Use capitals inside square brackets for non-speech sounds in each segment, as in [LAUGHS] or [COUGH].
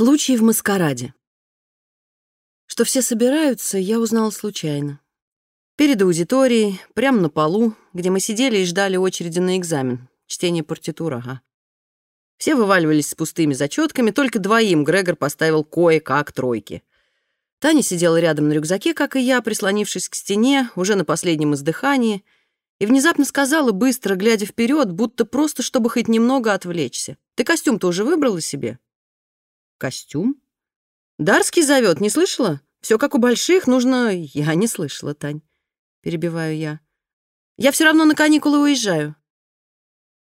Случай в маскараде. Что все собираются, я узнала случайно. Перед аудиторией, прямо на полу, где мы сидели и ждали очереди на экзамен. Чтение партитур, ага. Все вываливались с пустыми зачетками, только двоим Грегор поставил кое-как тройки. Таня сидела рядом на рюкзаке, как и я, прислонившись к стене, уже на последнем издыхании, и внезапно сказала, быстро глядя вперед, будто просто, чтобы хоть немного отвлечься. «Ты костюм-то уже выбрала себе?» «Костюм?» «Дарский зовет, не слышала? Все как у больших, нужно...» «Я не слышала, Тань», — перебиваю я. «Я все равно на каникулы уезжаю».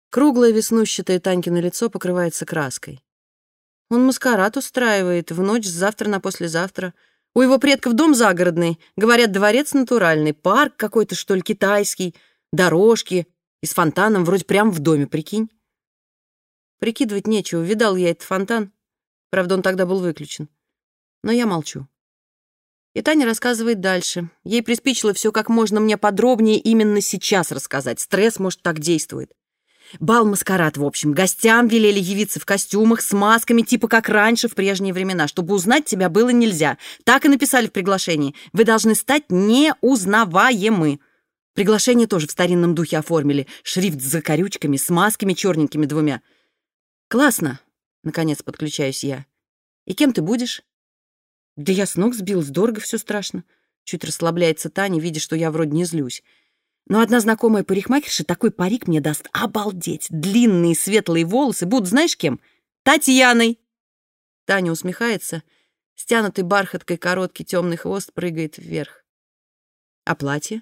Круглое веснущатое Танькино лицо покрывается краской. Он маскарад устраивает в ночь с завтра на послезавтра. У его предков дом загородный, говорят, дворец натуральный, парк какой-то, что ли, китайский, дорожки и с фонтаном вроде прям в доме, прикинь. Прикидывать нечего, видал я этот фонтан. Правда, он тогда был выключен. Но я молчу. И Таня рассказывает дальше. Ей приспичило все как можно мне подробнее именно сейчас рассказать. Стресс, может, так действует. Бал-маскарад, в общем. Гостям велели явиться в костюмах с масками, типа как раньше, в прежние времена. Чтобы узнать тебя было нельзя. Так и написали в приглашении. Вы должны стать неузнаваемы. Приглашение тоже в старинном духе оформили. Шрифт с закорючками, с масками черненькими двумя. Классно. Наконец подключаюсь я. И кем ты будешь? Да я с ног сбилась, дорого все страшно. Чуть расслабляется Таня, видя, что я вроде не злюсь. Но одна знакомая парикмахерша такой парик мне даст. Обалдеть! Длинные светлые волосы будут знаешь кем? Татьяной! Таня усмехается. Стянутый бархаткой короткий темный хвост прыгает вверх. А платье?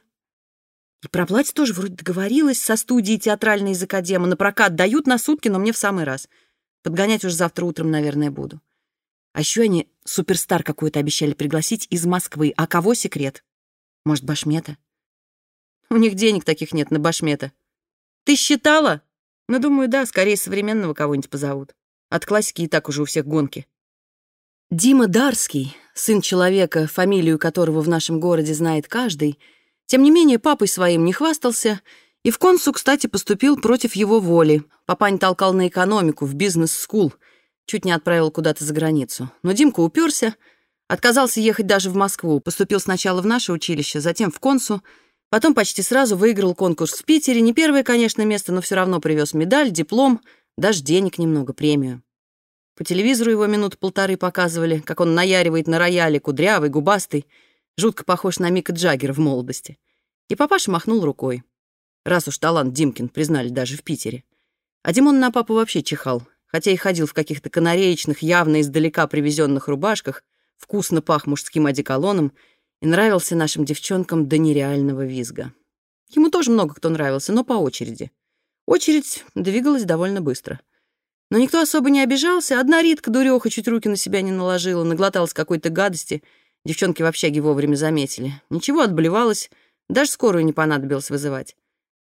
И про платье тоже вроде договорилась со студией театральной из Академа. На прокат дают на сутки, но мне в самый раз. Подгонять уже завтра утром, наверное, буду. А еще они суперстар какой-то обещали пригласить из Москвы. А кого секрет? Может, Башмета? У них денег таких нет на Башмета. Ты считала? Ну, думаю, да, скорее современного кого-нибудь позовут. От классики и так уже у всех гонки. Дима Дарский, сын человека, фамилию которого в нашем городе знает каждый, тем не менее папой своим не хвастался, и в консу, кстати, поступил против его воли. Папань толкал на экономику, в бизнес-скул, чуть не отправил куда-то за границу. Но Димка уперся, отказался ехать даже в Москву, поступил сначала в наше училище, затем в консу, Потом почти сразу выиграл конкурс в Питере. Не первое, конечно, место, но все равно привез медаль, диплом, даже денег немного, премию. По телевизору его минут полторы показывали, как он наяривает на рояле, кудрявый, губастый, жутко похож на Мика Джаггера в молодости. И папаша махнул рукой. Раз уж талант Димкин признали даже в Питере. А Димон на папу вообще чихал, хотя и ходил в каких-то канареечных, явно издалека привезенных рубашках, вкусно пах мужским одеколоном — и нравился нашим девчонкам до нереального визга. Ему тоже много кто нравился, но по очереди. Очередь двигалась довольно быстро. Но никто особо не обижался. Одна Ритка, дуреха, чуть руки на себя не наложила, наглоталась какой-то гадости. Девчонки в общаге вовремя заметили. Ничего, отблевалась. Даже скорую не понадобилось вызывать.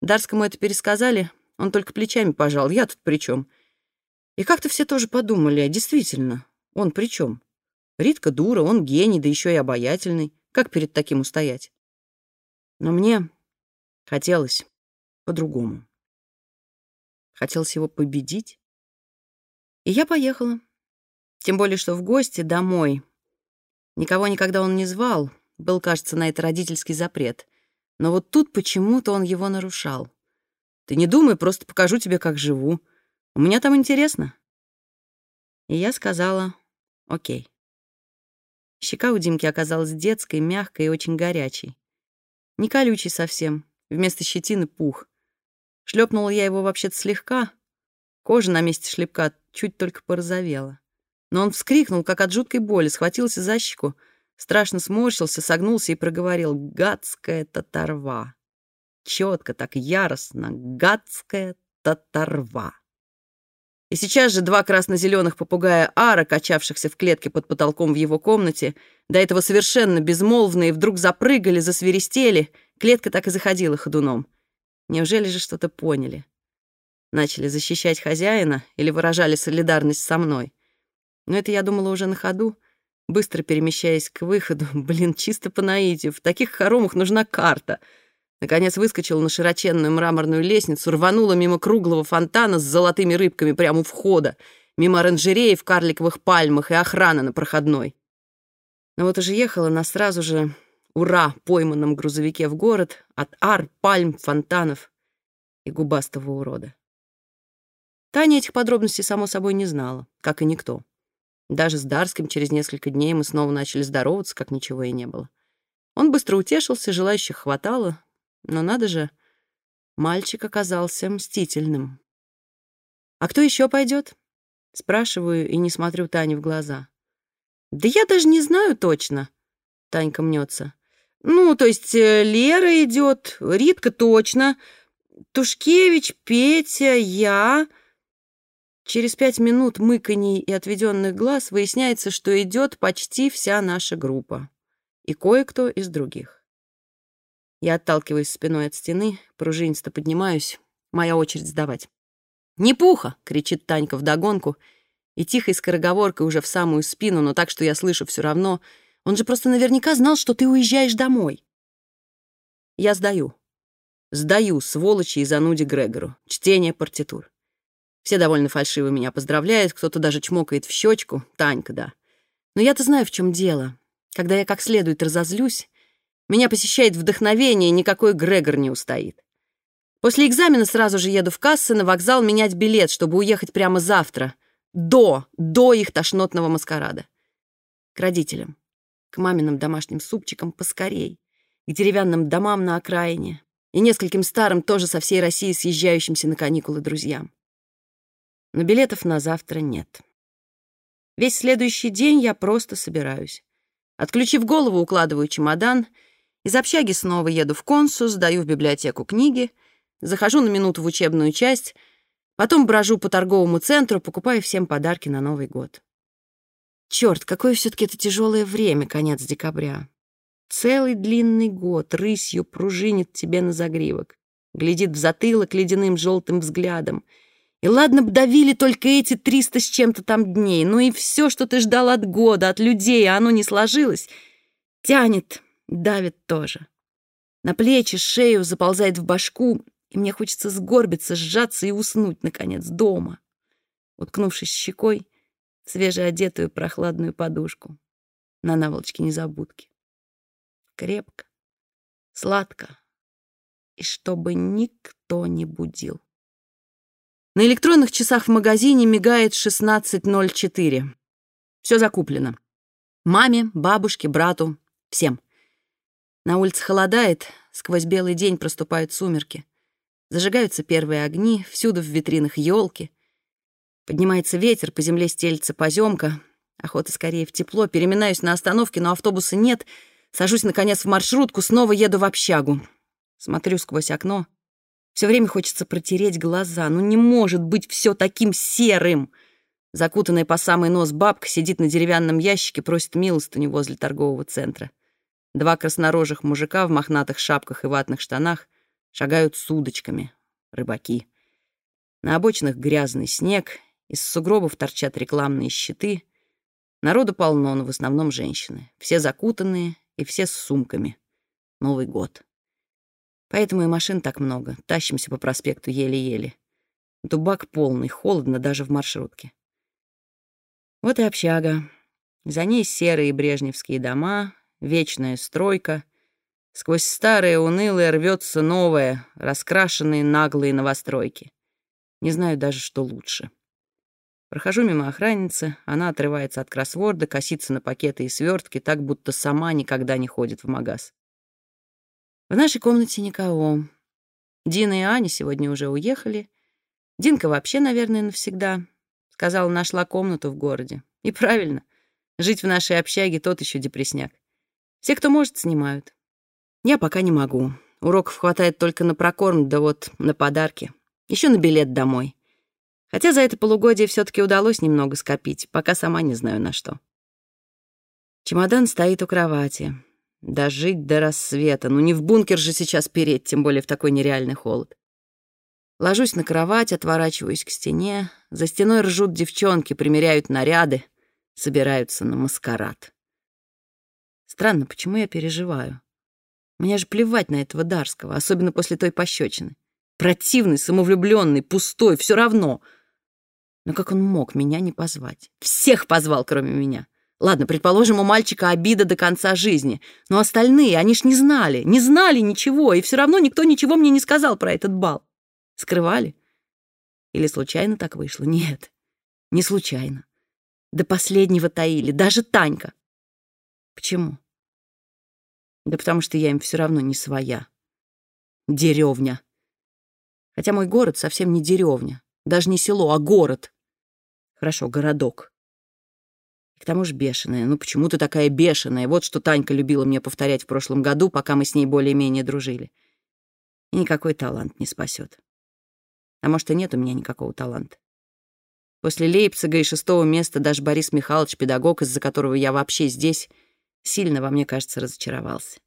Дарскому это пересказали, он только плечами пожал. Я тут при чем? И как-то все тоже подумали, а действительно, он при чем? Ритка дура, он гений, да еще и обаятельный. Как перед таким устоять? Но мне хотелось по-другому. Хотелось его победить. И я поехала. Тем более, что в гости домой. Никого никогда он не звал. Был, кажется, на это родительский запрет. Но вот тут почему-то он его нарушал. Ты не думай, просто покажу тебе, как живу. У меня там интересно. И я сказала, окей. Щека у Димки оказалась детской, мягкой и очень горячей. Не колючей совсем, вместо щетины пух. Шлепнула я его вообще-то слегка. Кожа на месте шлепка чуть только порозовела. Но он вскрикнул, как от жуткой боли, схватился за щеку, страшно сморщился, согнулся и проговорил «Гадская татарва». Четко, так яростно «Гадская татарва». И сейчас же два красно-зеленых попугая Ара, качавшихся в клетке под потолком в его комнате, до этого совершенно безмолвные, вдруг запрыгали, засверистели. Клетка так и заходила ходуном. Неужели же что-то поняли? Начали защищать хозяина или выражали солидарность со мной? Но это я думала уже на ходу, быстро перемещаясь к выходу. [LAUGHS] Блин, чисто по наитию. В таких хоромах нужна карта — Наконец выскочила на широченную мраморную лестницу, рванула мимо круглого фонтана с золотыми рыбками прямо у входа. мимо оранжереи в карликовых пальмах и охрана на проходной. Но вот уже ехала она сразу же, ура, пойманном грузовике в город от ар, пальм, фонтанов и губастого урода. Таня этих подробностей, само собой, не знала, как и никто. Даже с Дарским через несколько дней мы снова начали здороваться, как ничего и не было. Он быстро утешился, желающих хватало, но надо же, мальчик оказался мстительным. «А кто еще пойдет?» Спрашиваю и не смотрю Тане в глаза. «Да я даже не знаю точно», — Танька мнется. «Ну, то есть э, Лера идет, Ритка точно, Тушкевич, Петя, я...» Через пять минут мыканий и отведенных глаз выясняется, что идет почти вся наша группа. И кое-кто из других. Я отталкиваюсь спиной от стены, пружинисто поднимаюсь. Моя очередь сдавать. «Не пуха!» — кричит Танька вдогонку. И тихой скороговоркой уже в самую спину, но так, что я слышу все равно. Он же просто наверняка знал, что ты уезжаешь домой. Я сдаю. Сдаю, сволочи и зануде Грегору. Чтение партитур. Все довольно фальшиво меня поздравляют, кто-то даже чмокает в щечку. Танька, да. Но я-то знаю, в чем дело. Когда я как следует разозлюсь, меня посещает вдохновение, никакой Грегор не устоит. После экзамена сразу же еду в кассы на вокзал менять билет, чтобы уехать прямо завтра. До, до их тошнотного маскарада. К родителям. К маминым домашним супчикам поскорей. К деревянным домам на окраине. И нескольким старым, тоже со всей России съезжающимся на каникулы друзьям но билетов на завтра нет. Весь следующий день я просто собираюсь. Отключив голову, укладываю чемодан, из общаги снова еду в консус, сдаю в библиотеку книги, захожу на минуту в учебную часть, потом брожу по торговому центру, покупаю всем подарки на Новый год. Черт, какое все таки это тяжелое время, конец декабря. Целый длинный год рысью пружинит тебе на загривок, глядит в затылок ледяным желтым взглядом — и ладно б давили только эти триста с чем-то там дней, ну и все, что ты ждал от года, от людей, а оно не сложилось, тянет, давит тоже. На плечи, шею заползает в башку, и мне хочется сгорбиться, сжаться и уснуть, наконец, дома, уткнувшись щекой в свежеодетую прохладную подушку на наволочке незабудки. Крепко, сладко, и чтобы никто не будил. На электронных часах в магазине мигает 16.04. Все закуплено. Маме, бабушке, брату, всем. На улице холодает, сквозь белый день проступают сумерки. Зажигаются первые огни, всюду в витринах елки. Поднимается ветер, по земле стелится поземка. Охота скорее в тепло. Переминаюсь на остановке, но автобуса нет. Сажусь, наконец, в маршрутку, снова еду в общагу. Смотрю сквозь окно. Все время хочется протереть глаза. Ну не может быть все таким серым. Закутанная по самый нос бабка сидит на деревянном ящике, просит милостыню возле торгового центра. Два краснорожих мужика в мохнатых шапках и ватных штанах шагают с удочками. Рыбаки. На обочинах грязный снег, из сугробов торчат рекламные щиты. Народу полно, но в основном женщины. Все закутанные и все с сумками. Новый год. Поэтому и машин так много. Тащимся по проспекту еле-еле. Дубак полный, холодно даже в маршрутке. Вот и общага. За ней серые брежневские дома, вечная стройка. Сквозь старое унылое рвется новое, раскрашенные наглые новостройки. Не знаю даже, что лучше. Прохожу мимо охранницы, она отрывается от кроссворда, косится на пакеты и свертки, так будто сама никогда не ходит в магаз. В нашей комнате никого. Дина и Аня сегодня уже уехали. Динка вообще, наверное, навсегда. Сказала, нашла комнату в городе. И правильно. Жить в нашей общаге тот еще депресняк. Все, кто может, снимают. Я пока не могу. Уроков хватает только на прокорм, да вот на подарки. Еще на билет домой. Хотя за это полугодие все таки удалось немного скопить, пока сама не знаю на что. Чемодан стоит у кровати. Дожить до рассвета. Ну не в бункер же сейчас переть, тем более в такой нереальный холод. Ложусь на кровать, отворачиваюсь к стене. За стеной ржут девчонки, примеряют наряды, собираются на маскарад. Странно, почему я переживаю? Мне же плевать на этого Дарского, особенно после той пощечины. Противный, самовлюбленный, пустой, все равно. Но как он мог меня не позвать? Всех позвал, кроме меня. Ладно, предположим, у мальчика обида до конца жизни. Но остальные, они ж не знали, не знали ничего, и все равно никто ничего мне не сказал про этот бал. Скрывали? Или случайно так вышло? Нет, не случайно. До последнего таили, даже Танька. Почему? Да потому что я им все равно не своя. Деревня. Хотя мой город совсем не деревня. Даже не село, а город. Хорошо, городок. К тому же бешеная. Ну почему ты такая бешеная? Вот что Танька любила мне повторять в прошлом году, пока мы с ней более-менее дружили. И никакой талант не спасет. А может, и нет у меня никакого таланта. После Лейпцига и шестого места даже Борис Михайлович, педагог, из-за которого я вообще здесь, сильно во мне, кажется, разочаровался.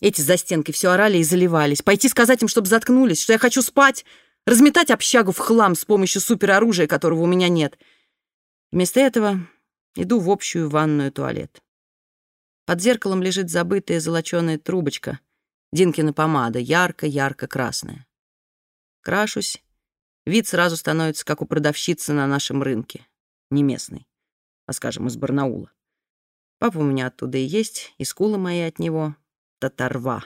Эти застенки все орали и заливались. Пойти сказать им, чтобы заткнулись, что я хочу спать, разметать общагу в хлам с помощью супероружия, которого у меня нет. Вместо этого Иду в общую ванную туалет. Под зеркалом лежит забытая золоченая трубочка, Динкина помада, ярко-ярко-красная. Крашусь. Вид сразу становится, как у продавщицы на нашем рынке. Не местный, а, скажем, из Барнаула. Папа у меня оттуда и есть, и скулы мои от него. Татарва.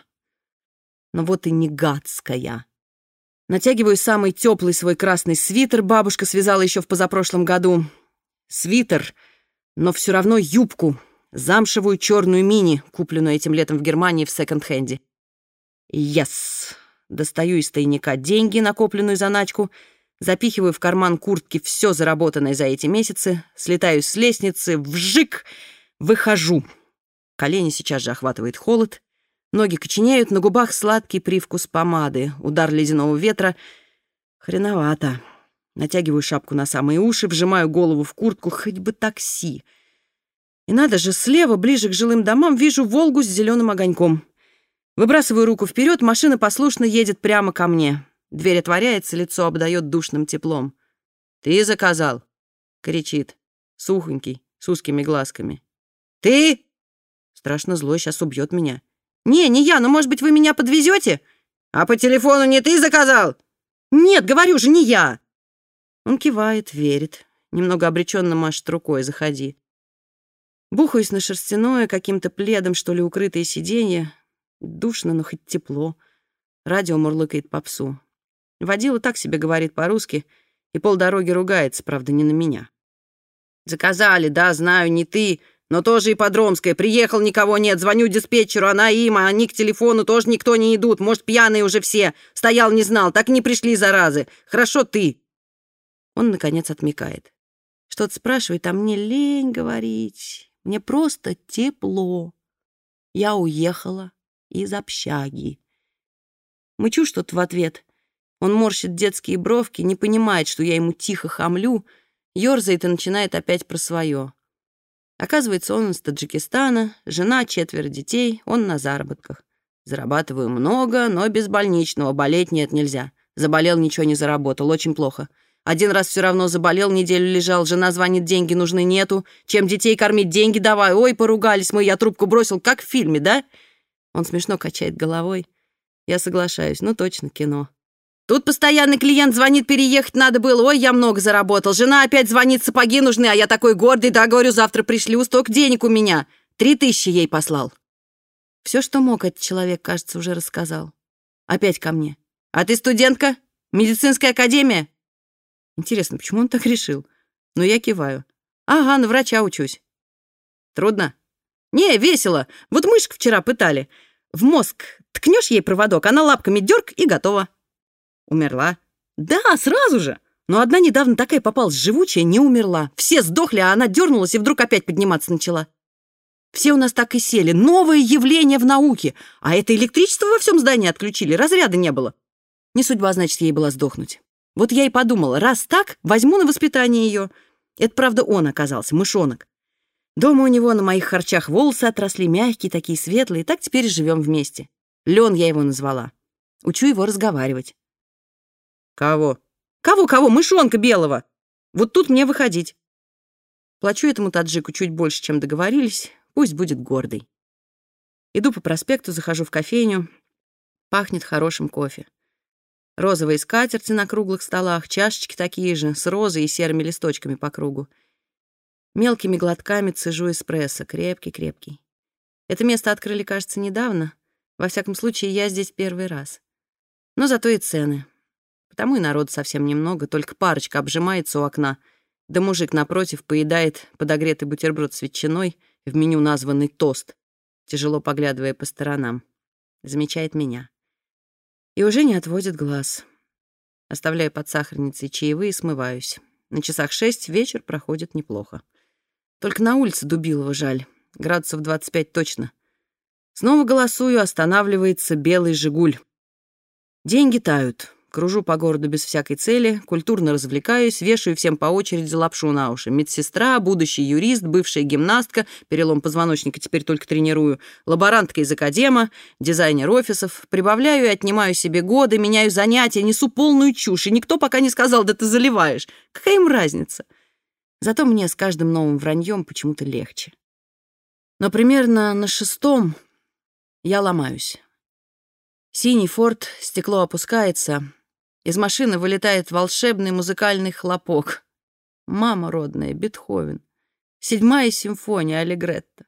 Но вот и не гадская. Натягиваю самый теплый свой красный свитер, бабушка связала еще в позапрошлом году. Свитер — но все равно юбку, замшевую черную мини, купленную этим летом в Германии в секонд-хенде. Yes! Достаю из тайника деньги, накопленную заначку, запихиваю в карман куртки все заработанное за эти месяцы, слетаю с лестницы, вжик, выхожу. Колени сейчас же охватывает холод, ноги коченеют, на губах сладкий привкус помады, удар ледяного ветра. Хреновато. Натягиваю шапку на самые уши, вжимаю голову в куртку, хоть бы такси. И надо же, слева, ближе к жилым домам, вижу «Волгу» с зеленым огоньком. Выбрасываю руку вперед, машина послушно едет прямо ко мне. Дверь отворяется, лицо обдает душным теплом. «Ты заказал?» — кричит. Сухонький, с узкими глазками. «Ты?» Страшно злой, сейчас убьет меня. «Не, не я, но, может быть, вы меня подвезете? А по телефону не ты заказал?» «Нет, говорю же, не я!» Он кивает, верит. Немного обреченно машет рукой, заходи. Бухаюсь на шерстяное, каким-то пледом, что ли, укрытое сиденье. Душно, но хоть тепло. Радио мурлыкает попсу. Водила так себе говорит по-русски и полдороги ругается, правда, не на меня. «Заказали, да, знаю, не ты, но тоже и Подромская. Приехал, никого нет, звоню диспетчеру, она им, а они к телефону тоже никто не идут. Может, пьяные уже все. Стоял, не знал, так не пришли, заразы. Хорошо ты». Он, наконец, отмекает. Что-то спрашивает, а мне лень говорить. Мне просто тепло. Я уехала из общаги. Мычу что-то в ответ. Он морщит детские бровки, не понимает, что я ему тихо хамлю, ёрзает и начинает опять про свое. Оказывается, он из Таджикистана, жена, четверо детей, он на заработках. Зарабатываю много, но без больничного, болеть нет нельзя. Заболел, ничего не заработал, очень плохо. Один раз все равно заболел, неделю лежал, жена звонит, деньги нужны нету. Чем детей кормить, деньги давай. Ой, поругались мы, я трубку бросил, как в фильме, да? Он смешно качает головой. Я соглашаюсь, ну точно кино. Тут постоянный клиент звонит, переехать надо было. Ой, я много заработал. Жена опять звонит, сапоги нужны, а я такой гордый, да, говорю, завтра пришлю, столько денег у меня. Три тысячи ей послал. Все, что мог, этот человек, кажется, уже рассказал. Опять ко мне. А ты студентка? Медицинская академия? Интересно, почему он так решил? Но я киваю. Ага, на врача учусь. Трудно? Не, весело. Вот мышку вчера пытали. В мозг ткнешь ей проводок, она лапками дерг и готова. Умерла? Да, сразу же. Но одна недавно такая попалась живучая, не умерла. Все сдохли, а она дернулась и вдруг опять подниматься начала. Все у нас так и сели. Новое явление в науке. А это электричество во всем здании отключили, разряда не было. Не судьба, значит, ей была сдохнуть. Вот я и подумала, раз так, возьму на воспитание ее. Это, правда, он оказался, мышонок. Дома у него на моих харчах волосы отросли, мягкие, такие светлые, так теперь живем вместе. Лен я его назвала. Учу его разговаривать. Кого? Кого-кого? Мышонка белого. Вот тут мне выходить. Плачу этому таджику чуть больше, чем договорились. Пусть будет гордый. Иду по проспекту, захожу в кофейню. Пахнет хорошим кофе. Розовые скатерти на круглых столах, чашечки такие же, с розой и серыми листочками по кругу. Мелкими глотками цежу эспрессо, крепкий-крепкий. Это место открыли, кажется, недавно. Во всяком случае, я здесь первый раз. Но зато и цены. Потому и народ совсем немного, только парочка обжимается у окна, да мужик напротив поедает подогретый бутерброд с ветчиной, в меню названный тост, тяжело поглядывая по сторонам. Замечает меня. И уже не отводит глаз. Оставляю под сахарницей чаевые и смываюсь. На часах шесть вечер проходит неплохо. Только на улице Дубилова жаль. Градусов 25 точно. Снова голосую, останавливается белый «Жигуль». Деньги тают. Кружу по городу без всякой цели, культурно развлекаюсь, вешаю всем по очереди лапшу на уши. Медсестра, будущий юрист, бывшая гимнастка, перелом позвоночника теперь только тренирую, лаборантка из академа, дизайнер офисов. Прибавляю и отнимаю себе годы, меняю занятия, несу полную чушь, и никто пока не сказал, да ты заливаешь. Какая им разница? Зато мне с каждым новым враньем почему-то легче. Но примерно на шестом я ломаюсь. Синий форт, стекло опускается. Из машины вылетает волшебный музыкальный хлопок. Мама родная, Бетховен. Седьмая симфония Аллегретта.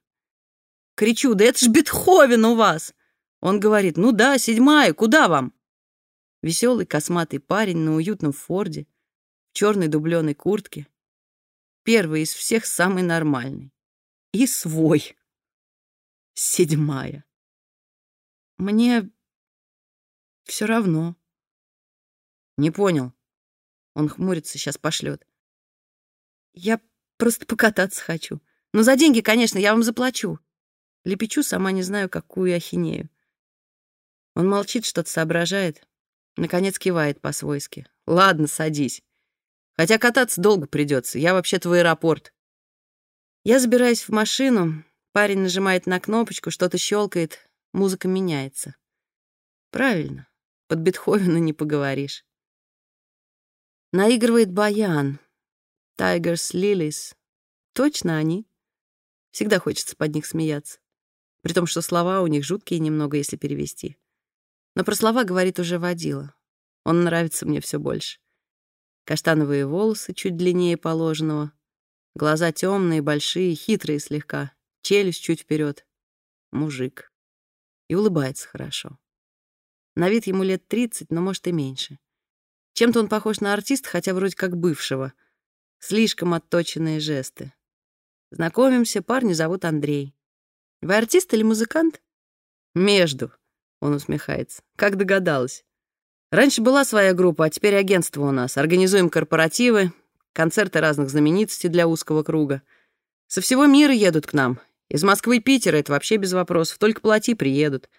Кричу, да это ж Бетховен у вас! Он говорит, ну да, седьмая, куда вам? Веселый косматый парень на уютном форде, в черной дубленой куртке. Первый из всех самый нормальный. И свой. Седьмая. Мне все равно. Не понял. Он хмурится, сейчас пошлет. Я просто покататься хочу. Но за деньги, конечно, я вам заплачу. Лепечу, сама не знаю, какую ахинею. Он молчит, что-то соображает. Наконец кивает по-свойски. Ладно, садись. Хотя кататься долго придется. Я вообще-то в аэропорт. Я забираюсь в машину. Парень нажимает на кнопочку, что-то щелкает. Музыка меняется. Правильно. Под Бетховена не поговоришь. Наигрывает баян. Тайгерс Лилис. Точно они. Всегда хочется под них смеяться. При том, что слова у них жуткие немного, если перевести. Но про слова говорит уже водила. Он нравится мне все больше. Каштановые волосы чуть длиннее положенного. Глаза темные, большие, хитрые слегка. Челюсть чуть вперед. Мужик. И улыбается хорошо. На вид ему лет 30, но, может, и меньше. Чем-то он похож на артиста, хотя вроде как бывшего. Слишком отточенные жесты. Знакомимся, парня зовут Андрей. Вы артист или музыкант? Между, он усмехается. Как догадалась. Раньше была своя группа, а теперь агентство у нас. Организуем корпоративы, концерты разных знаменитостей для узкого круга. Со всего мира едут к нам. Из Москвы и Питера это вообще без вопросов. Только плати, приедут.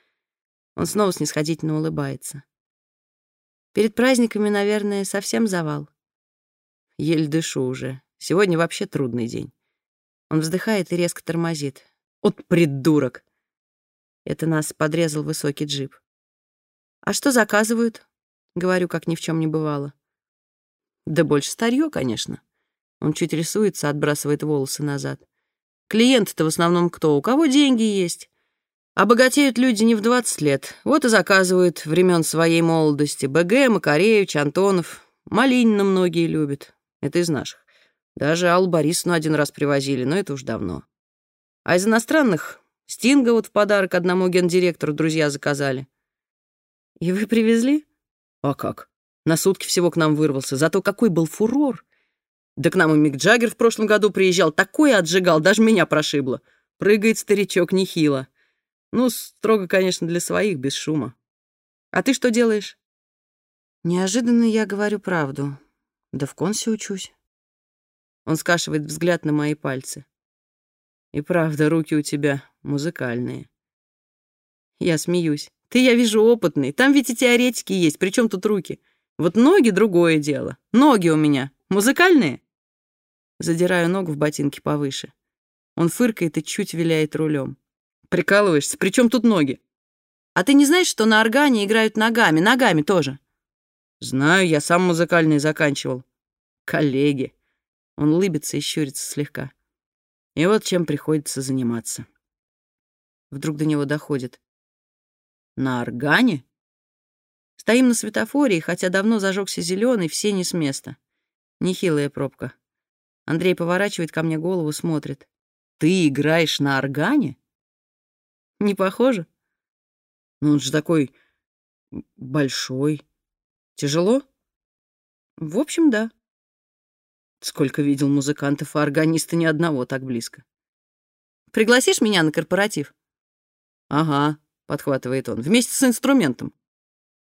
Он снова снисходительно улыбается. Перед праздниками, наверное, совсем завал. Еле дышу уже. Сегодня вообще трудный день. Он вздыхает и резко тормозит. От придурок! Это нас подрезал высокий джип. «А что заказывают?» — говорю, как ни в чем не бывало. «Да больше старье, конечно». Он чуть рисуется, отбрасывает волосы назад. «Клиенты-то в основном кто? У кого деньги есть? А богатеют люди не в 20 лет. Вот и заказывают времен своей молодости. БГ, Макаревич, Антонов. Малинина многие любят. Это из наших. Даже Аллу Борисовну один раз привозили, но это уж давно. А из иностранных Стинга вот в подарок одному гендиректору друзья заказали. И вы привезли? А как? На сутки всего к нам вырвался. Зато какой был фурор. Да к нам и Мик Джаггер в прошлом году приезжал. Такое отжигал, даже меня прошибло. Прыгает старичок нехило. Ну, строго, конечно, для своих, без шума. А ты что делаешь? Неожиданно я говорю правду. Да в консе учусь. Он скашивает взгляд на мои пальцы. И правда, руки у тебя музыкальные. Я смеюсь. Ты, я вижу, опытный. Там ведь и теоретики есть. Причем тут руки? Вот ноги — другое дело. Ноги у меня музыкальные? Задираю ногу в ботинке повыше. Он фыркает и чуть виляет рулем. Прикалываешься? При чем тут ноги? А ты не знаешь, что на органе играют ногами? Ногами тоже. Знаю, я сам музыкальный заканчивал. Коллеги. Он улыбится и щурится слегка. И вот чем приходится заниматься. Вдруг до него доходит. На органе? Стоим на светофоре, и хотя давно зажегся зеленый, все не с места. Нехилая пробка. Андрей поворачивает ко мне голову, смотрит. «Ты играешь на органе?» «Не похоже?» «Ну, он же такой большой. Тяжело?» «В общем, да». Сколько видел музыкантов и органиста ни одного так близко. «Пригласишь меня на корпоратив?» «Ага», — подхватывает он, — «вместе с инструментом».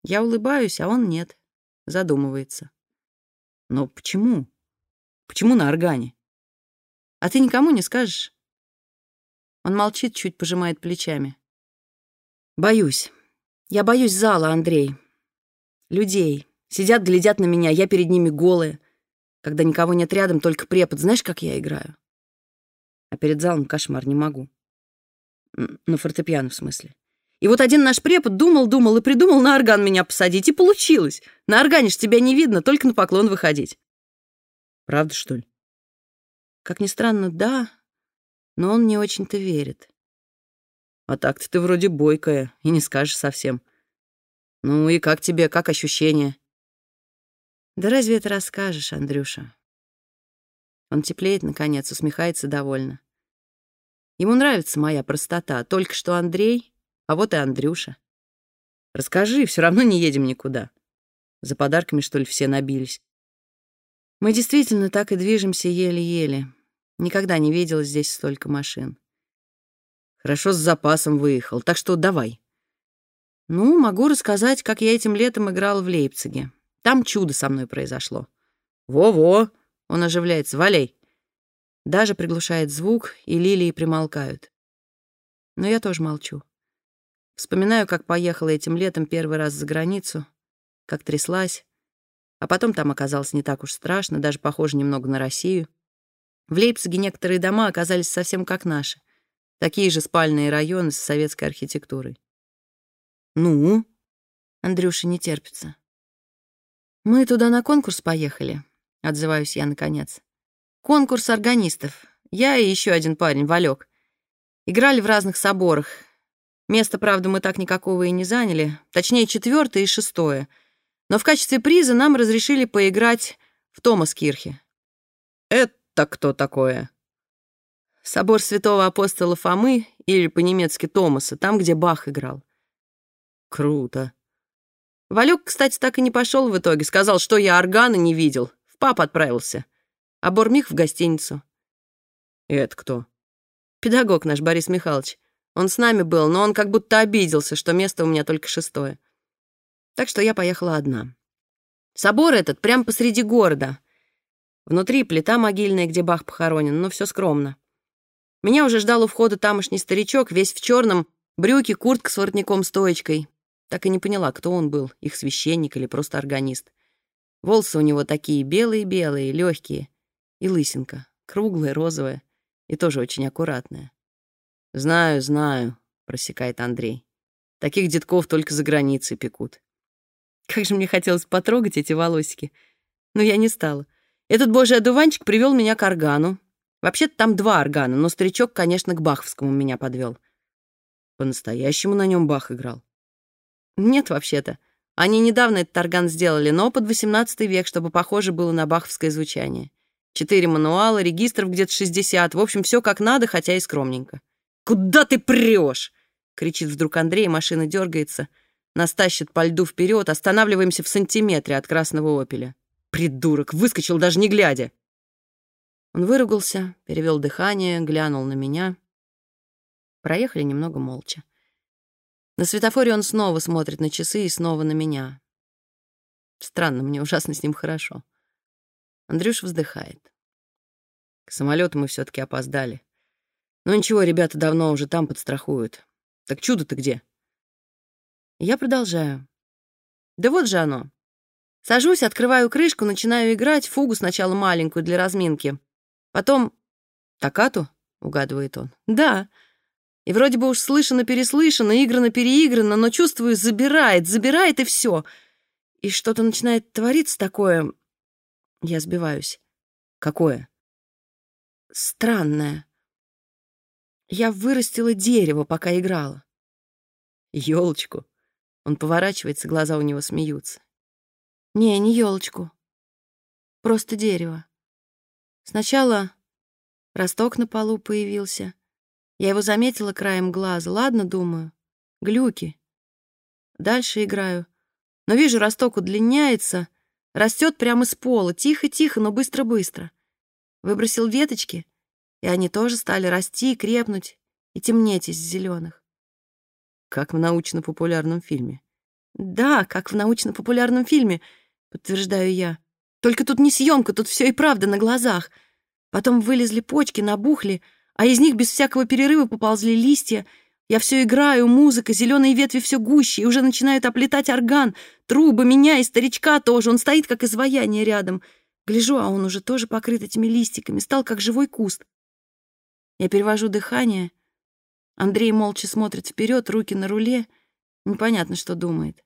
Я улыбаюсь, а он нет. Задумывается. Но почему? Почему на органе? А ты никому не скажешь? Он молчит, чуть пожимает плечами. Боюсь. Я боюсь зала, Андрей. Людей. Сидят, глядят на меня, я перед ними голая. Когда никого нет рядом, только препод. Знаешь, как я играю? А перед залом кошмар не могу. На фортепиано, в смысле. И вот один наш препод думал-думал и придумал на орган меня посадить, и получилось. На органе ж тебя не видно, только на поклон выходить. Правда, что ли? Как ни странно, да, но он не очень-то верит. А так-то ты вроде бойкая и не скажешь совсем. Ну и как тебе, как ощущения? Да разве это расскажешь, Андрюша? Он теплеет, наконец, усмехается довольно. Ему нравится моя простота, только что Андрей а вот и Андрюша. Расскажи, все равно не едем никуда. За подарками, что ли, все набились? Мы действительно так и движемся еле-еле. Никогда не видела здесь столько машин. Хорошо с запасом выехал, так что давай. Ну, могу рассказать, как я этим летом играл в Лейпциге. Там чудо со мной произошло. Во-во, он оживляется, валяй. Даже приглушает звук, и лилии примолкают. Но я тоже молчу. Вспоминаю, как поехала этим летом первый раз за границу, как тряслась, а потом там оказалось не так уж страшно, даже похоже немного на Россию. В Лейпциге некоторые дома оказались совсем как наши. Такие же спальные районы с советской архитектурой. «Ну?» Андрюша не терпится. «Мы туда на конкурс поехали», — отзываюсь я наконец. «Конкурс органистов. Я и еще один парень, Валек. Играли в разных соборах, Место, правда, мы так никакого и не заняли, точнее, четвертое и шестое. Но в качестве приза нам разрешили поиграть в Томаскирхе. Это кто такое? Собор святого апостола Фомы, или по-немецки Томаса, там, где Бах играл. Круто. Валюк, кстати, так и не пошел в итоге. Сказал, что я органа не видел. В пап отправился. А Бормих в гостиницу. это кто? Педагог наш, Борис Михайлович. Он с нами был, но он как будто обиделся, что место у меня только шестое. Так что я поехала одна. Собор этот прямо посреди города. Внутри плита могильная, где Бах похоронен, но все скромно. Меня уже ждал у входа тамошний старичок, весь в черном, брюки, куртка с воротником-стоечкой. Так и не поняла, кто он был, их священник или просто органист. Волосы у него такие белые-белые, легкие, и лысинка, круглая, розовая, и тоже очень аккуратная. «Знаю, знаю», — просекает Андрей. «Таких детков только за границей пекут». Как же мне хотелось потрогать эти волосики. Но я не стала. Этот божий одуванчик привел меня к органу. Вообще-то там два органа, но старичок, конечно, к баховскому меня подвел. По-настоящему на нем Бах играл? Нет, вообще-то. Они недавно этот орган сделали, но под 18 век, чтобы похоже было на баховское звучание. Четыре мануала, регистров где-то 60. В общем, все как надо, хотя и скромненько. «Куда ты прешь?» — кричит вдруг Андрей, машина дергается. Нас тащит по льду вперед, останавливаемся в сантиметре от красного опеля. Придурок, выскочил даже не глядя. Он выругался, перевел дыхание, глянул на меня. Проехали немного молча. На светофоре он снова смотрит на часы и снова на меня. Странно, мне ужасно с ним хорошо. Андрюш вздыхает. К самолету мы все таки опоздали. Ну ничего, ребята давно уже там подстрахуют. Так чудо-то где? Я продолжаю. Да вот же оно. Сажусь, открываю крышку, начинаю играть фугу сначала маленькую для разминки. Потом... «Токату?» — угадывает он. «Да». И вроде бы уж слышано-переслышано, играно-переиграно, но чувствую, забирает, забирает и все. И что-то начинает твориться такое... Я сбиваюсь. Какое? Странное. Я вырастила дерево, пока играла. Ёлочку. Он поворачивается, глаза у него смеются. Не, не елочку. Просто дерево. Сначала росток на полу появился. Я его заметила краем глаза. Ладно, думаю, глюки. Дальше играю. Но вижу, росток удлиняется, растет прямо с пола, тихо-тихо, но быстро-быстро. Выбросил веточки, и они тоже стали расти, крепнуть и темнеть из зеленых. Как в научно-популярном фильме. Да, как в научно-популярном фильме, подтверждаю я. Только тут не съемка, тут все и правда на глазах. Потом вылезли почки, набухли, а из них без всякого перерыва поползли листья. Я все играю, музыка, зеленые ветви все гуще, и уже начинают оплетать орган, трубы, меня и старичка тоже. Он стоит, как изваяние рядом. Гляжу, а он уже тоже покрыт этими листиками, стал как живой куст. Я перевожу дыхание. Андрей молча смотрит вперед, руки на руле. Непонятно, что думает.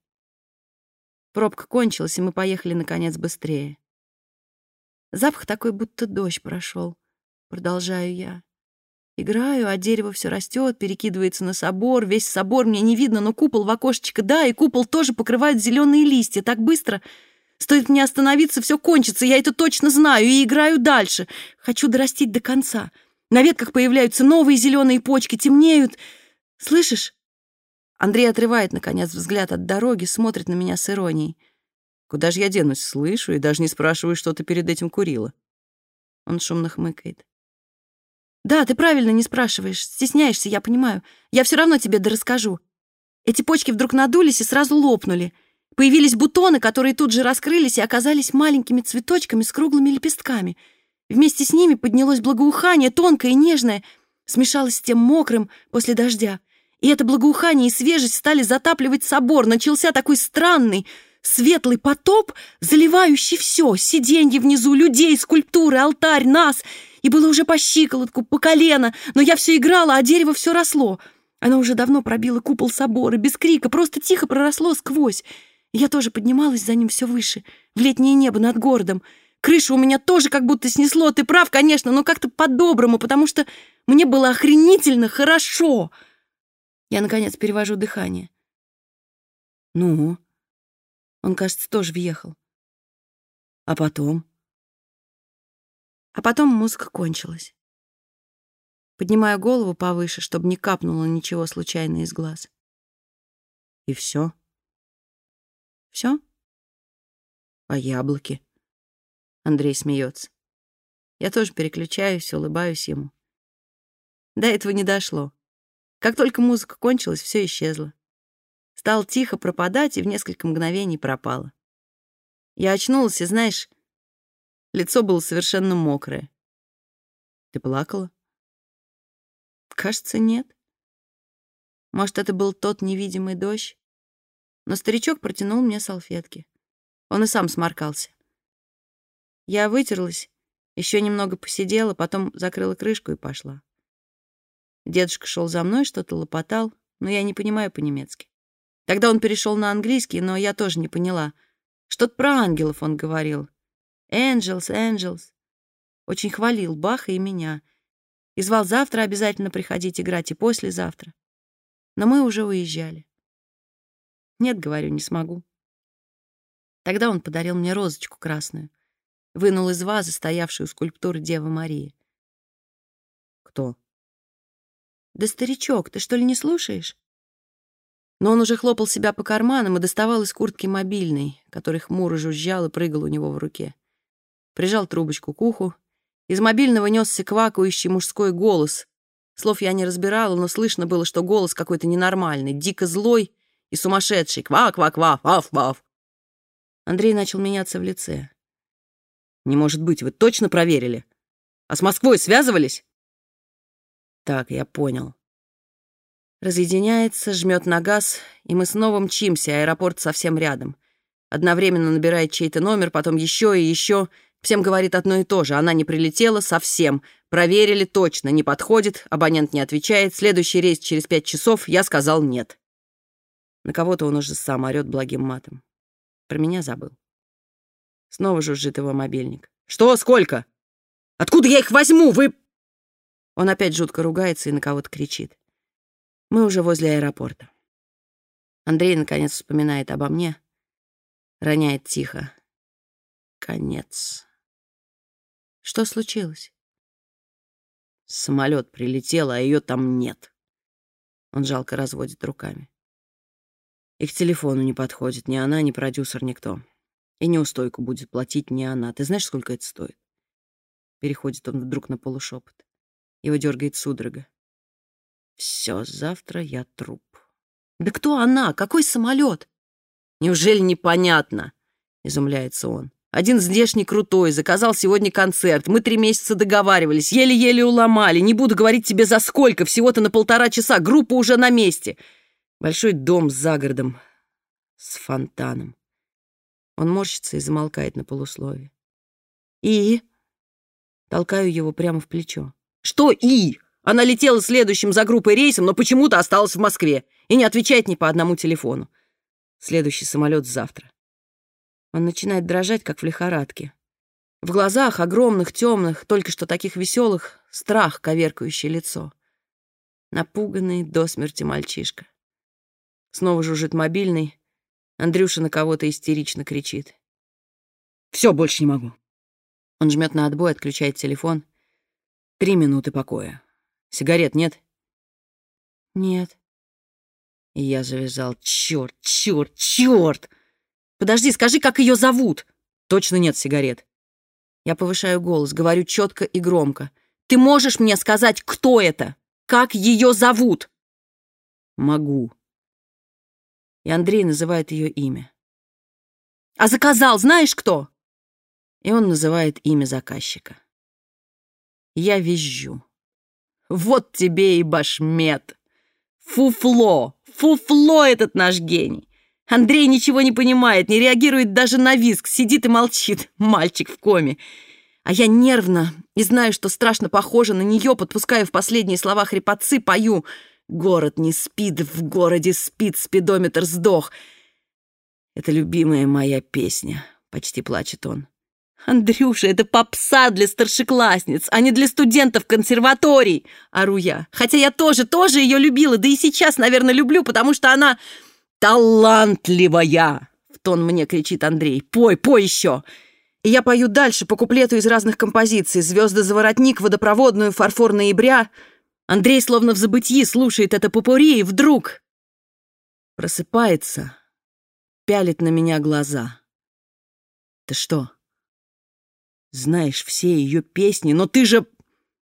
Пробка кончилась, и мы поехали, наконец, быстрее. Запах такой, будто дождь прошел. Продолжаю я. Играю, а дерево все растет, перекидывается на собор. Весь собор мне не видно, но купол в окошечко, да, и купол тоже покрывает зеленые листья. Так быстро. Стоит мне остановиться, все кончится. Я это точно знаю и играю дальше. Хочу дорастить до конца. На ветках появляются новые зеленые почки, темнеют. Слышишь? Андрей отрывает, наконец, взгляд от дороги, смотрит на меня с иронией. Куда же я денусь? Слышу и даже не спрашиваю, что ты перед этим курила. Он шумно хмыкает. Да, ты правильно не спрашиваешь. Стесняешься, я понимаю. Я все равно тебе дорасскажу. Эти почки вдруг надулись и сразу лопнули. Появились бутоны, которые тут же раскрылись и оказались маленькими цветочками с круглыми лепестками. Вместе с ними поднялось благоухание, тонкое и нежное, смешалось с тем мокрым после дождя. И это благоухание и свежесть стали затапливать собор. Начался такой странный, светлый потоп, заливающий все, сиденье внизу, людей, скульптуры, алтарь, нас. И было уже по щиколотку, по колено, но я все играла, а дерево все росло. Оно уже давно пробило купол собора, без крика, просто тихо проросло сквозь. Я тоже поднималась за ним все выше, в летнее небо над городом. Крышу у меня тоже как будто снесло, ты прав, конечно, но как-то по-доброму, потому что мне было охренительно хорошо. Я, наконец, перевожу дыхание. Ну? Он, кажется, тоже въехал. А потом? А потом музыка кончилась. Поднимаю голову повыше, чтобы не капнуло ничего случайно из глаз. И все? Все? А яблоки? Андрей смеется. Я тоже переключаюсь, улыбаюсь ему. До этого не дошло. Как только музыка кончилась, все исчезло стал тихо пропадать и в несколько мгновений пропало. Я очнулась, и, знаешь, лицо было совершенно мокрое. Ты плакала? Кажется, нет. Может, это был тот невидимый дождь? Но старичок протянул мне салфетки. Он и сам сморкался. Я вытерлась, еще немного посидела, потом закрыла крышку и пошла. Дедушка шел за мной, что-то лопотал, но я не понимаю по-немецки. Тогда он перешел на английский, но я тоже не поняла. Что-то про ангелов он говорил. «Angels, angels». Очень хвалил Баха и меня. И звал завтра обязательно приходить играть, и послезавтра. Но мы уже уезжали. Нет, говорю, не смогу. Тогда он подарил мне розочку красную. Вынул из вазы, стоявшую скульптуры Девы Марии. Кто? Да старичок, ты что ли не слушаешь? Но он уже хлопал себя по карманам и доставал из куртки мобильный, который хмуро жужжал и прыгал у него в руке. Прижал трубочку к уху. Из мобильного несся квакающий мужской голос. Слов я не разбирала, но слышно было, что голос какой-то ненормальный, дико злой и сумасшедший. Ква-ква-ква, ваф-ваф. Андрей начал меняться в лице. «Не может быть, вы точно проверили? А с Москвой связывались?» «Так, я понял. Разъединяется, жмет на газ, и мы снова мчимся, аэропорт совсем рядом. Одновременно набирает чей-то номер, потом еще и еще. Всем говорит одно и то же. Она не прилетела совсем. Проверили точно, не подходит, абонент не отвечает. Следующий рейс через пять часов, я сказал нет. На кого-то он уже сам орёт благим матом. Про меня забыл. Снова жужжит его мобильник. «Что? Сколько? Откуда я их возьму? Вы...» Он опять жутко ругается и на кого-то кричит. Мы уже возле аэропорта. Андрей, наконец, вспоминает обо мне, роняет тихо. Конец. Что случилось? Самолет прилетел, а ее там нет. Он жалко разводит руками. И к телефону не подходит ни она, ни продюсер, никто. И неустойку будет платить не она. Ты знаешь, сколько это стоит? Переходит он вдруг на полушепот. Его дергает судорога. Все, завтра я труп. Да кто она? Какой самолет? Неужели непонятно? Изумляется он. Один здешний крутой, заказал сегодня концерт. Мы три месяца договаривались, еле-еле уломали. Не буду говорить тебе за сколько, всего-то на полтора часа. Группа уже на месте. Большой дом за городом с фонтаном. Он морщится и замолкает на полуслове. «И?» Толкаю его прямо в плечо. «Что «и»?» Она летела следующим за группой рейсом, но почему-то осталась в Москве и не отвечает ни по одному телефону. Следующий самолет завтра. Он начинает дрожать, как в лихорадке. В глазах, огромных, темных, только что таких веселых, страх, коверкающее лицо. Напуганный до смерти мальчишка. Снова жужжит мобильный. Андрюша на кого-то истерично кричит. Все, больше не могу. Он жмет на отбой, отключает телефон. Три минуты покоя. Сигарет нет? Нет. И я завязал. Черт, черт, черт! Подожди, скажи, как ее зовут? Точно нет сигарет. Я повышаю голос, говорю четко и громко. Ты можешь мне сказать, кто это? Как ее зовут? Могу. И Андрей называет ее имя. А заказал знаешь кто? И он называет имя заказчика. Я визжу. Вот тебе и башмет. Фуфло, фуфло этот наш гений. Андрей ничего не понимает, не реагирует даже на визг, сидит и молчит, мальчик в коме. А я нервно и знаю, что страшно похоже на нее, подпускаю в последние слова хрипотцы, пою «Город не спит, в городе спит, спидометр сдох». Это любимая моя песня, почти плачет он. «Андрюша, это попса для старшеклассниц, а не для студентов консерваторий!» — ору я. Хотя я тоже, тоже ее любила, да и сейчас, наверное, люблю, потому что она талантливая!» — в тон мне кричит Андрей. «Пой, пой еще!» И я пою дальше по куплету из разных композиций. «Звезды за воротник», «Водопроводную», «Фарфор ноября». Андрей словно в забытии слушает это попури и вдруг просыпается, пялит на меня глаза. «Ты что?» Знаешь все ее песни, но ты же...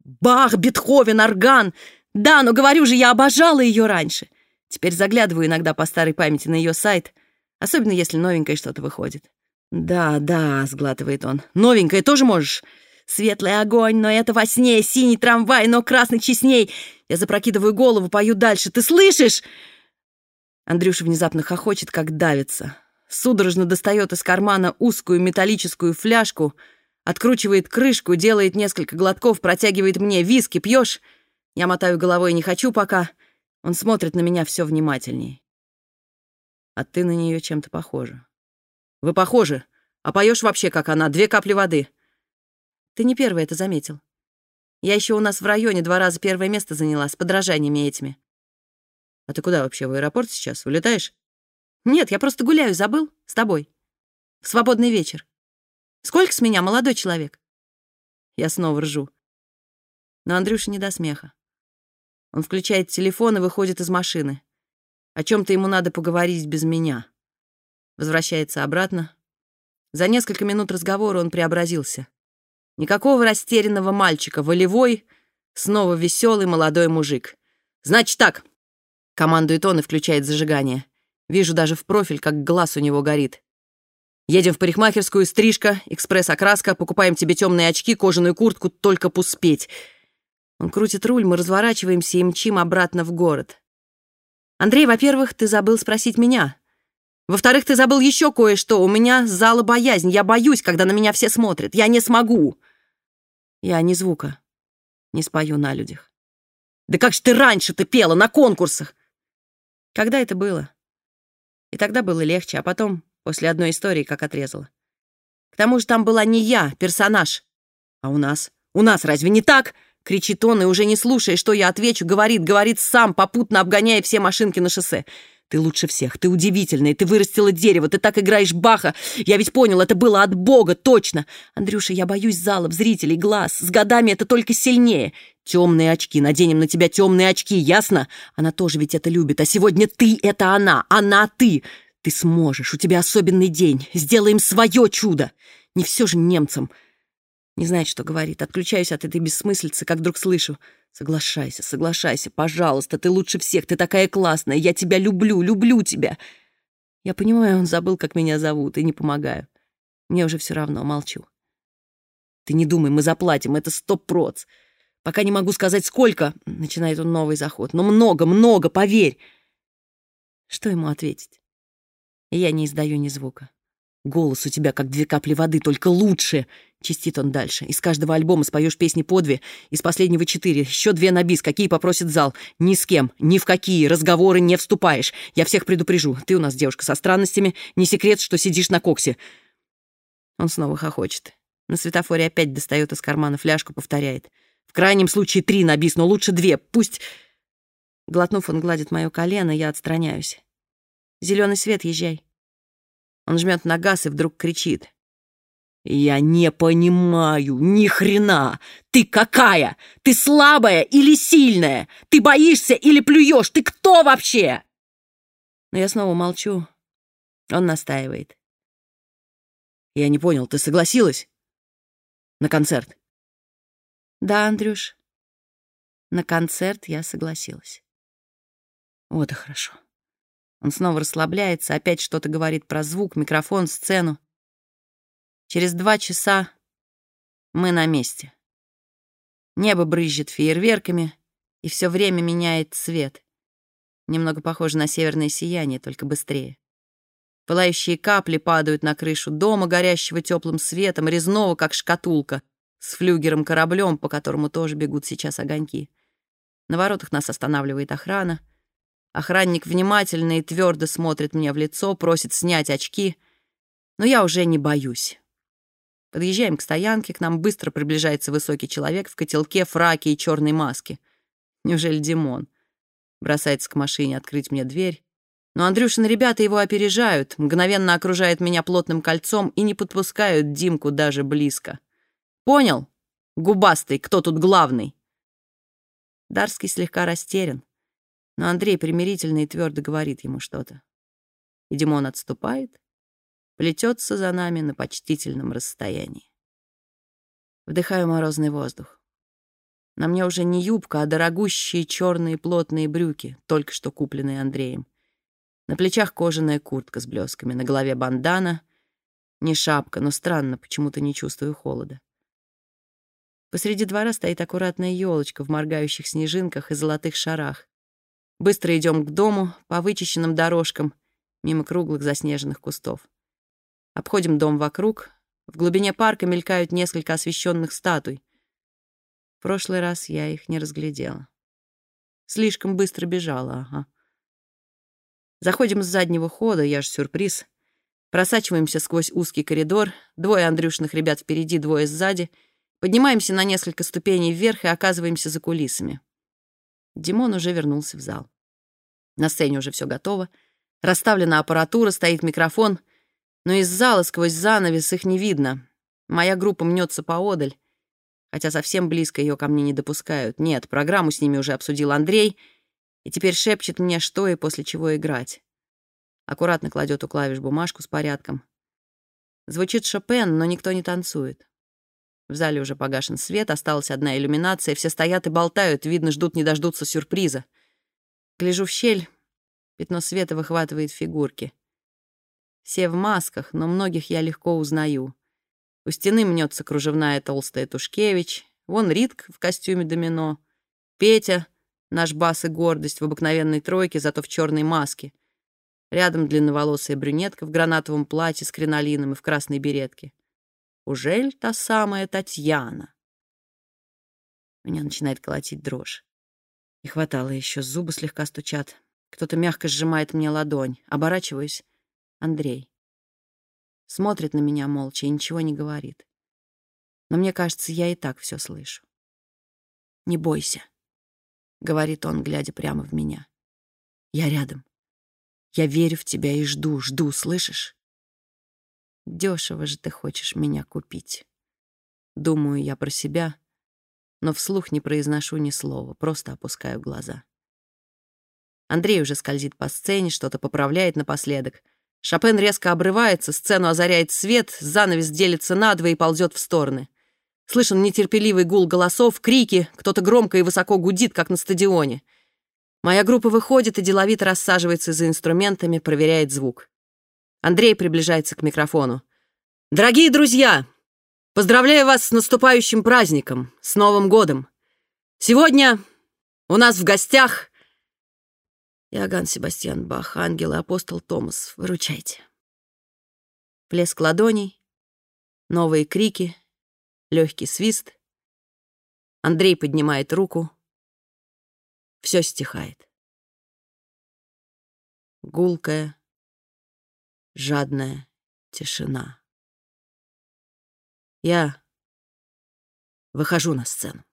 Бах, Бетховен, орган! Да, но говорю же, я обожала ее раньше. Теперь заглядываю иногда по старой памяти на ее сайт, особенно если новенькое что-то выходит. «Да, да», — сглатывает он. «Новенькое тоже можешь?» «Светлый огонь, но это во сне, синий трамвай, но красный честней». Я запрокидываю голову, пою дальше. «Ты слышишь?» Андрюша внезапно хохочет, как давится. Судорожно достает из кармана узкую металлическую фляжку — Откручивает крышку, делает несколько глотков, протягивает мне. «Виски пьешь?» Я мотаю головой, не хочу пока. Он смотрит на меня все внимательнее. А ты на нее чем-то похожа. Вы похожи, а поешь вообще как она, две капли воды. Ты не первый это заметил. Я еще у нас в районе два раза первое место заняла с подражаниями этими. А ты куда вообще, в аэропорт сейчас? Улетаешь? Нет, я просто гуляю, забыл? С тобой. В свободный вечер. Сколько с меня, молодой человек?» Я снова ржу. Но Андрюша не до смеха. Он включает телефон и выходит из машины. О чем то ему надо поговорить без меня. Возвращается обратно. За несколько минут разговора он преобразился. Никакого растерянного мальчика, волевой, снова веселый молодой мужик. «Значит так», — командует он и включает зажигание. Вижу даже в профиль, как глаз у него горит. Едем в парикмахерскую, стрижка, экспресс-окраска, покупаем тебе темные очки, кожаную куртку, только пуспеть. Он крутит руль, мы разворачиваемся и мчим обратно в город. Андрей, во-первых, ты забыл спросить меня. Во-вторых, ты забыл еще кое-что. У меня зала боязнь. Я боюсь, когда на меня все смотрят. Я не смогу. Я ни звука не спою на людях. Да как же ты раньше ты пела на конкурсах? Когда это было? И тогда было легче, а потом После одной истории как отрезала. К тому же там была не я, персонаж. А у нас? У нас разве не так? Кричит он и уже не слушая, что я отвечу, говорит, говорит сам, попутно обгоняя все машинки на шоссе. Ты лучше всех, ты удивительная, ты вырастила дерево, ты так играешь Баха. Я ведь понял, это было от Бога, точно. Андрюша, я боюсь залов, зрителей, глаз. С годами это только сильнее. Темные очки, наденем на тебя темные очки, ясно? Она тоже ведь это любит, а сегодня ты — это она, она — ты. Ты сможешь, у тебя особенный день. Сделаем свое чудо. Не все же немцам. Не знает, что говорит. Отключаюсь от этой бессмыслицы, как вдруг слышу. Соглашайся, соглашайся, пожалуйста, ты лучше всех, ты такая классная, я тебя люблю, люблю тебя. Я понимаю, он забыл, как меня зовут, и не помогаю. Мне уже все равно, молчу. Ты не думай, мы заплатим, это стоп проц. Пока не могу сказать, сколько, начинает он новый заход. Но много, много, поверь. Что ему ответить? Я не издаю ни звука. Голос у тебя как две капли воды, только лучше. Чистит он дальше. Из каждого альбома споешь песни по две, из последнего четыре, еще две на бис, какие попросит зал. Ни с кем, ни в какие разговоры не вступаешь. Я всех предупрежу. Ты у нас девушка со странностями, не секрет, что сидишь на коксе. Он снова хохочет. На светофоре опять достает из кармана фляжку, повторяет. В крайнем случае три на бис, но лучше две. Пусть... Глотнув, он гладит мое колено, я отстраняюсь. Зеленый свет, езжай. Он жмет на газ и вдруг кричит. «Я не понимаю ни хрена! Ты какая? Ты слабая или сильная? Ты боишься или плюешь? Ты кто вообще?» Но я снова молчу. Он настаивает. «Я не понял, ты согласилась? На концерт?» «Да, Андрюш, на концерт я согласилась». Вот и хорошо. Он снова расслабляется, опять что-то говорит про звук, микрофон, сцену. Через два часа мы на месте. Небо брызжет фейерверками, и все время меняет цвет. Немного похоже на северное сияние, только быстрее. Пылающие капли падают на крышу дома, горящего теплым светом, резного, как шкатулка, с флюгером-кораблем, по которому тоже бегут сейчас огоньки. На воротах нас останавливает охрана — Охранник внимательно и твердо смотрит мне в лицо, просит снять очки, но я уже не боюсь. Подъезжаем к стоянке, к нам быстро приближается высокий человек в котелке, фраке и черной маске. Неужели Димон? Бросается к машине открыть мне дверь. Но Андрюшины ребята его опережают, мгновенно окружают меня плотным кольцом и не подпускают Димку даже близко. Понял? Губастый, кто тут главный? Дарский слегка растерян но Андрей примирительно и твердо говорит ему что-то. И Димон отступает, плетется за нами на почтительном расстоянии. Вдыхаю морозный воздух. На мне уже не юбка, а дорогущие черные плотные брюки, только что купленные Андреем. На плечах кожаная куртка с блесками, на голове бандана. Не шапка, но странно, почему-то не чувствую холода. Посреди двора стоит аккуратная елочка в моргающих снежинках и золотых шарах. Быстро идем к дому по вычищенным дорожкам, мимо круглых заснеженных кустов. Обходим дом вокруг. В глубине парка мелькают несколько освещенных статуй. В прошлый раз я их не разглядела. Слишком быстро бежала, ага. Заходим с заднего хода, я ж сюрприз. Просачиваемся сквозь узкий коридор, двое Андрюшных ребят впереди, двое сзади. Поднимаемся на несколько ступеней вверх и оказываемся за кулисами. Димон уже вернулся в зал. На сцене уже все готово. Расставлена аппаратура, стоит микрофон. Но из зала сквозь занавес их не видно. Моя группа мнется поодаль. Хотя совсем близко ее ко мне не допускают. Нет, программу с ними уже обсудил Андрей. И теперь шепчет мне, что и после чего играть. Аккуратно кладет у клавиш бумажку с порядком. Звучит Шопен, но никто не танцует. В зале уже погашен свет, осталась одна иллюминация, все стоят и болтают, видно, ждут не дождутся сюрприза. Гляжу в щель, пятно света выхватывает фигурки. Все в масках, но многих я легко узнаю. У стены мнется кружевная толстая Тушкевич, вон Ритк в костюме домино, Петя, наш бас и гордость, в обыкновенной тройке, зато в черной маске. Рядом длинноволосая брюнетка в гранатовом платье с кринолином и в красной беретке. Ужель та самая Татьяна? Меня начинает колотить дрожь. Не хватало еще, зубы слегка стучат. Кто-то мягко сжимает мне ладонь. Оборачиваюсь. Андрей. Смотрит на меня молча и ничего не говорит. Но мне кажется, я и так все слышу. «Не бойся», — говорит он, глядя прямо в меня. «Я рядом. Я верю в тебя и жду, жду, слышишь? Дешево же ты хочешь меня купить. Думаю я про себя, но вслух не произношу ни слова, просто опускаю глаза. Андрей уже скользит по сцене, что-то поправляет напоследок. Шопен резко обрывается, сцену озаряет свет, занавес делится надвое и ползет в стороны. Слышен нетерпеливый гул голосов, крики, кто-то громко и высоко гудит, как на стадионе. Моя группа выходит и деловито рассаживается за инструментами, проверяет звук. Андрей приближается к микрофону. «Дорогие друзья, поздравляю вас с наступающим праздником, с Новым годом! Сегодня у нас в гостях Иоганн Себастьян Бах, ангел и апостол Томас, выручайте. Плеск ладоней, новые крики, легкий свист. Андрей поднимает руку. Все стихает. Гулкая, жадная тишина. Я выхожу на сцену.